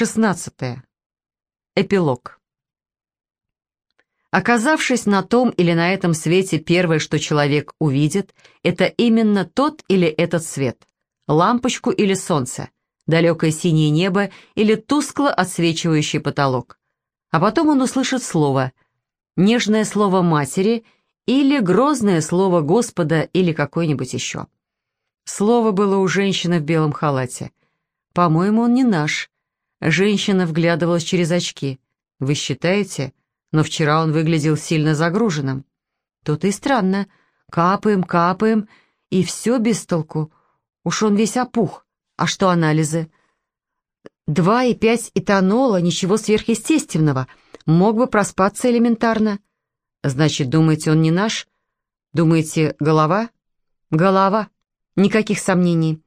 16. Эпилог. Оказавшись на том или на этом свете, первое, что человек увидит, это именно тот или этот свет, лампочку или солнце, далекое синее небо или тускло отсвечивающий потолок. А потом он услышит слово, нежное слово матери или грозное слово Господа или какое-нибудь еще. Слово было у женщины в белом халате. «По-моему, он не наш». Женщина вглядывалась через очки. «Вы считаете? Но вчера он выглядел сильно загруженным». «То-то и странно. Капаем, капаем, и все без толку. Уж он весь опух. А что анализы?» «Два и пять этанола, ничего сверхъестественного. Мог бы проспаться элементарно». «Значит, думаете, он не наш? Думаете, голова?» «Голова. Никаких сомнений.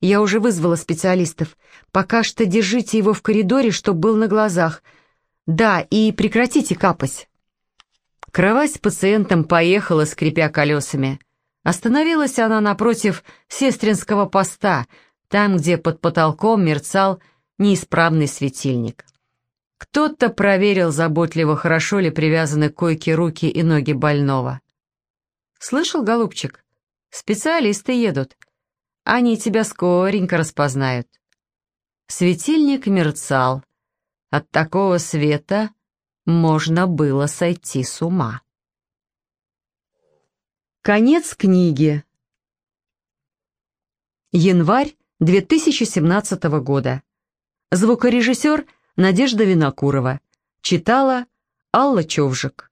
Я уже вызвала специалистов. Пока что держите его в коридоре, чтобы был на глазах. Да, и прекратите капать». Кровать с пациентом поехала, скрипя колесами. Остановилась она напротив сестринского поста, там, где под потолком мерцал неисправный светильник. Кто-то проверил заботливо, хорошо ли привязаны к койке руки и ноги больного. «Слышал, голубчик? Специалисты едут. Они тебя скоренько распознают. Светильник мерцал. От такого света можно было сойти с ума. Конец книги. Январь 2017 года. Звукорежиссер Надежда Винокурова. Читала Алла Човжик.